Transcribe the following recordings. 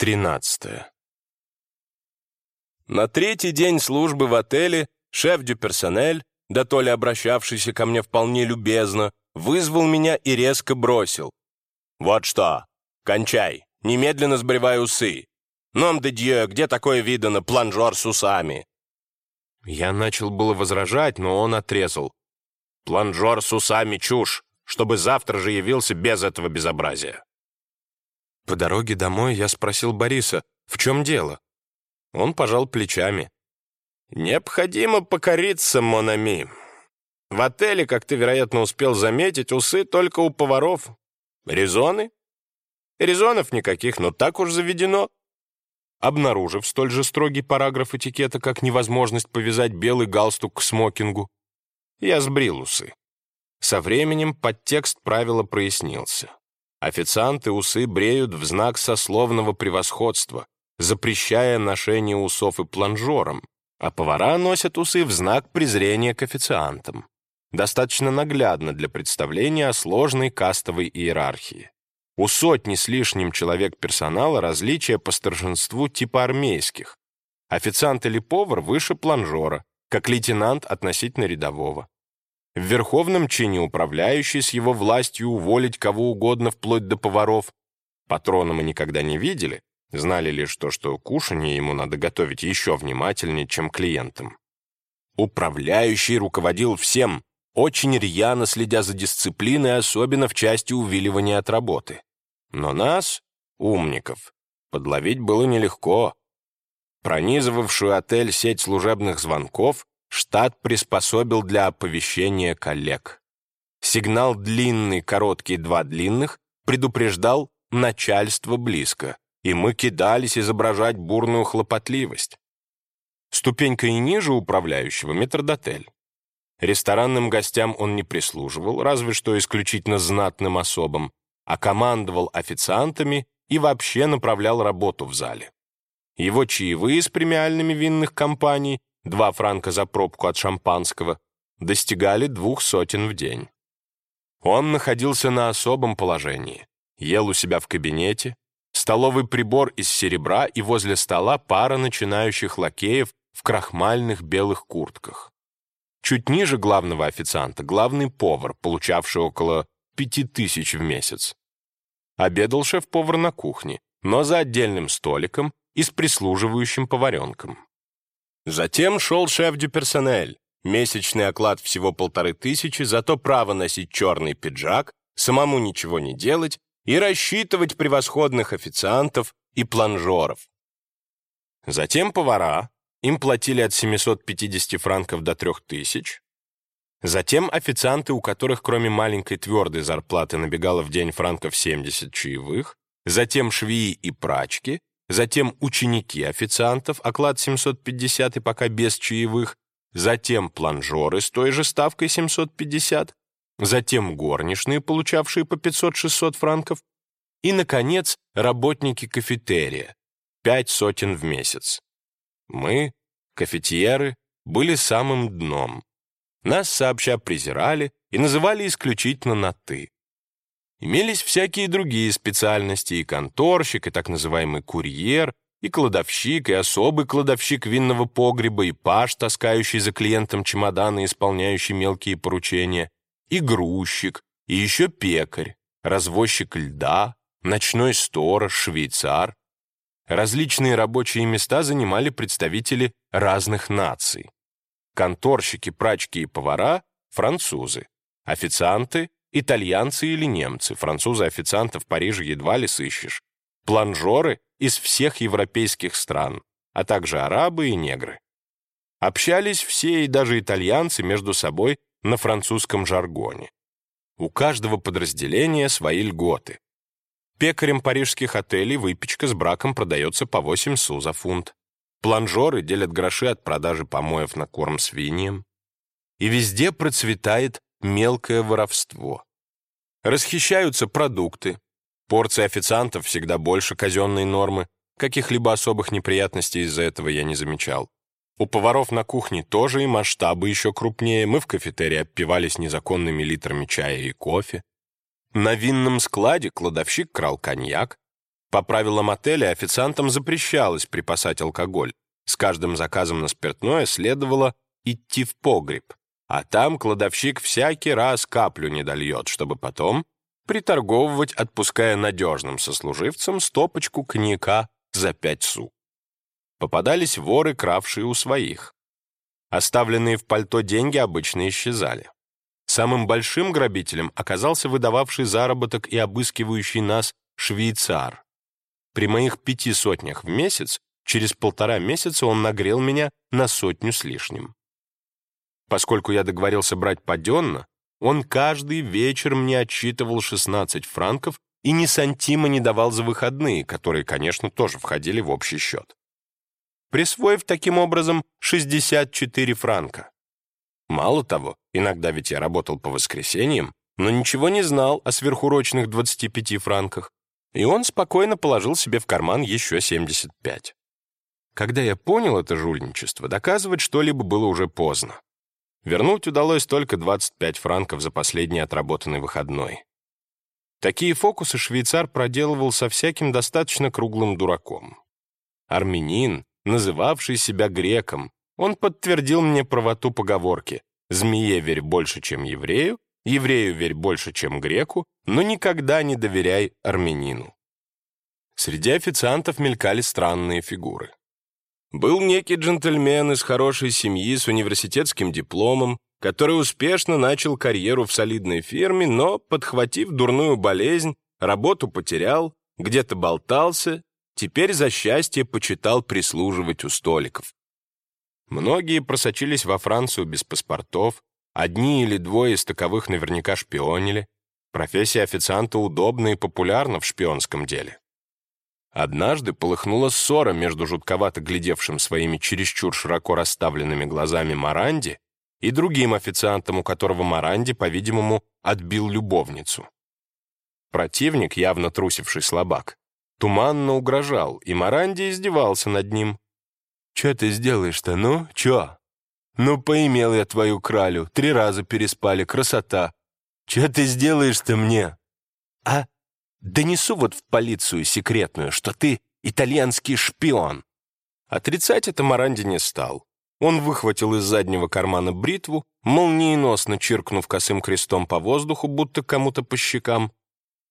13. На третий день службы в отеле шеф дю персонель, да то ли обращавшийся ко мне вполне любезно, вызвал меня и резко бросил. «Вот что, кончай, немедленно сбривай усы. Ном де дье, где такое видано, планжор с усами?» Я начал было возражать, но он отрезал. «Планжор с усами чушь, чтобы завтра же явился без этого безобразия». По дороге домой я спросил Бориса, в чем дело? Он пожал плечами. «Необходимо покориться, Монами. В отеле, как ты, вероятно, успел заметить, усы только у поваров. Резоны? Резонов никаких, но так уж заведено». Обнаружив столь же строгий параграф этикета, как невозможность повязать белый галстук к смокингу, я сбрил усы. Со временем подтекст правила прояснился. Официанты усы бреют в знак сословного превосходства, запрещая ношение усов и планжорам, а повара носят усы в знак презрения к официантам. Достаточно наглядно для представления о сложной кастовой иерархии. У сотни с лишним человек персонала различия по старшинству типа армейских. Официант или повар выше планжора, как лейтенант относительно рядового. В верховном чине управляющий с его властью уволить кого угодно вплоть до поваров. Патрона мы никогда не видели, знали лишь то, что кушанье ему надо готовить еще внимательнее, чем клиентам. Управляющий руководил всем, очень рьяно следя за дисциплиной, особенно в части увиливания от работы. Но нас, умников, подловить было нелегко. Пронизывавшую отель сеть служебных звонков штат приспособил для оповещения коллег. Сигнал длинный, короткий, два длинных предупреждал начальство близко, и мы кидались изображать бурную хлопотливость. Ступенькой ниже управляющего метрдотель. Ресторанным гостям он не прислуживал, разве что исключительно знатным особам, а командовал официантами и вообще направлял работу в зале. Его чаевые с премиальными винных компаний два франка за пробку от шампанского, достигали двух сотен в день. Он находился на особом положении, ел у себя в кабинете, столовый прибор из серебра и возле стола пара начинающих лакеев в крахмальных белых куртках. Чуть ниже главного официанта главный повар, получавший около пяти тысяч в месяц. Обедал шеф-повар на кухне, но за отдельным столиком и с прислуживающим поваренком. Затем шел шеф дю персонель, месячный оклад всего полторы тысячи, зато право носить черный пиджак, самому ничего не делать и рассчитывать превосходных официантов и планжеров. Затем повара, им платили от 750 франков до 3000. Затем официанты, у которых кроме маленькой твердой зарплаты набегало в день франков 70 чаевых, затем швеи и прачки, затем ученики официантов, оклад 750 и пока без чаевых, затем планжоры с той же ставкой 750, затем горничные, получавшие по 500-600 франков, и, наконец, работники кафетерия, пять сотен в месяц. Мы, кафетьеры, были самым дном. Нас сообща презирали и называли исключительно на «ты». Имелись всякие другие специальности, и конторщик, и так называемый курьер, и кладовщик, и особый кладовщик винного погреба, и паш, таскающий за клиентом чемоданы, исполняющий мелкие поручения, и грузчик, и еще пекарь, развозчик льда, ночной сторож, швейцар. Различные рабочие места занимали представители разных наций. Конторщики, прачки и повара — французы, официанты итальянцы или немцы, французы-официанты в Париже едва ли сыщешь, планжоры из всех европейских стран, а также арабы и негры. Общались все и даже итальянцы между собой на французском жаргоне. У каждого подразделения свои льготы. Пекарям парижских отелей выпечка с браком продается по 8 су за фунт. Планжоры делят гроши от продажи помоев на корм свиньям. И везде процветает мелкое воровство. Расхищаются продукты. Порции официантов всегда больше казенной нормы. Каких-либо особых неприятностей из-за этого я не замечал. У поваров на кухне тоже и масштабы еще крупнее. Мы в кафетерии обпивались незаконными литрами чая и кофе. На винном складе кладовщик крал коньяк. По правилам отеля официантам запрещалось припасать алкоголь. С каждым заказом на спиртное следовало идти в погреб, а там кладовщик всякий раз каплю не дольет, чтобы потом приторговывать, отпуская надежным сослуживцам стопочку коньяка за пять су. Попадались воры, кравшие у своих. Оставленные в пальто деньги обычно исчезали. Самым большим грабителем оказался выдававший заработок и обыскивающий нас швейцар. При моих пяти сотнях в месяц через полтора месяца он нагрел меня на сотню с лишним. Поскольку я договорился брать паденно, он каждый вечер мне отчитывал 16 франков и ни сантима не давал за выходные, которые, конечно, тоже входили в общий счет. Присвоив таким образом 64 франка. Мало того, иногда ведь я работал по воскресеньям, но ничего не знал о сверхурочных 25 франках, и он спокойно положил себе в карман еще 75. Когда я понял это жульничество, доказывать что-либо было уже поздно. Вернуть удалось только 25 франков за последний отработанный выходной. Такие фокусы швейцар проделывал со всяким достаточно круглым дураком. Армянин, называвший себя греком, он подтвердил мне правоту поговорки «Змее верь больше, чем еврею, еврею верь больше, чем греку, но никогда не доверяй армянину». Среди официантов мелькали странные фигуры. Был некий джентльмен из хорошей семьи с университетским дипломом, который успешно начал карьеру в солидной фирме, но, подхватив дурную болезнь, работу потерял, где-то болтался, теперь за счастье почитал прислуживать у столиков. Многие просочились во Францию без паспортов, одни или двое из таковых наверняка шпионили. Профессия официанта удобна и популярна в шпионском деле. Однажды полыхнула ссора между жутковато глядевшим своими чересчур широко расставленными глазами Маранди и другим официантом, у которого Маранди, по-видимому, отбил любовницу. Противник, явно трусивший слабак, туманно угрожал, и Маранди издевался над ним. «Чё ты сделаешь-то, ну? Чё? Ну, поимел я твою кралю, три раза переспали, красота. Чё ты сделаешь-то мне? А Донесу вот в полицию секретную, что ты итальянский шпион». Отрицать это Маранди не стал. Он выхватил из заднего кармана бритву, молниеносно чиркнув косым крестом по воздуху, будто кому-то по щекам.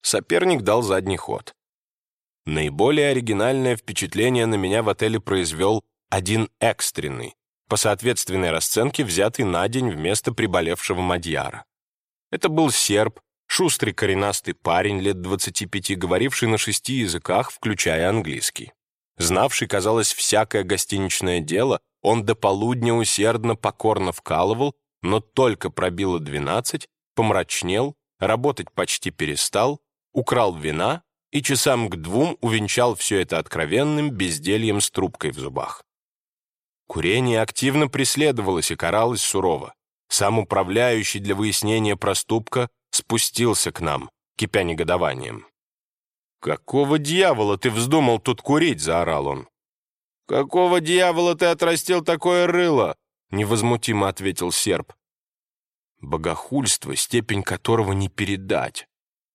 Соперник дал задний ход. Наиболее оригинальное впечатление на меня в отеле произвел один экстренный, по соответственной расценке взятый на день вместо приболевшего Мадьяра. Это был серб, Шустрый коренастый парень лет 25, говоривший на шести языках, включая английский. Знавший, казалось, всякое гостиничное дело, он до полудня усердно покорно вкалывал, но только пробило двенадцать, помрачнел, работать почти перестал, украл вина и часам к двум увенчал все это откровенным бездельем с трубкой в зубах. Курение активно преследовалось и каралось сурово. Сам управляющий для выяснения проступка спустился к нам, кипя негодованием. «Какого дьявола ты вздумал тут курить?» — заорал он. «Какого дьявола ты отрастил такое рыло?» — невозмутимо ответил серб. Богохульство, степень которого не передать.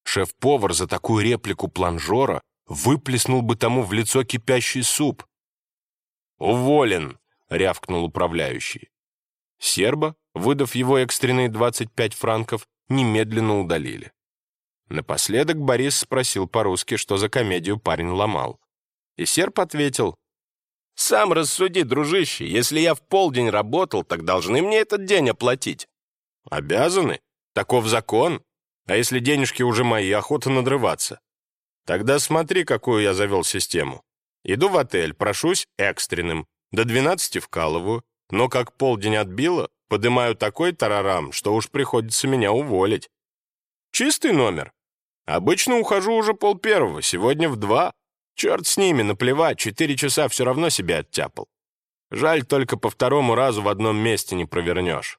Шеф-повар за такую реплику планжора выплеснул бы тому в лицо кипящий суп. «Уволен!» — рявкнул управляющий. Серба, выдав его экстренные 25 франков, немедленно удалили. Напоследок Борис спросил по-русски, что за комедию парень ломал. И серп ответил, «Сам рассуди, дружище, если я в полдень работал, так должны мне этот день оплатить». «Обязаны? Таков закон. А если денежки уже мои, охота надрываться. Тогда смотри, какую я завел систему. Иду в отель, прошусь экстренным, до двенадцати вкалываю, но как полдень отбило, Подымаю такой тарарам, что уж приходится меня уволить. Чистый номер. Обычно ухожу уже пол первого, сегодня в два. Черт с ними, наплевать, четыре часа все равно себя оттяпал. Жаль, только по второму разу в одном месте не провернешь.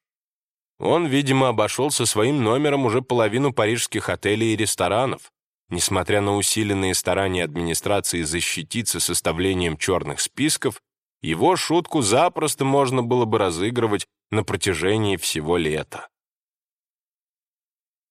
Он, видимо, обошел со своим номером уже половину парижских отелей и ресторанов. Несмотря на усиленные старания администрации защититься составлением черных списков, его шутку запросто можно было бы разыгрывать на протяжении всего лета.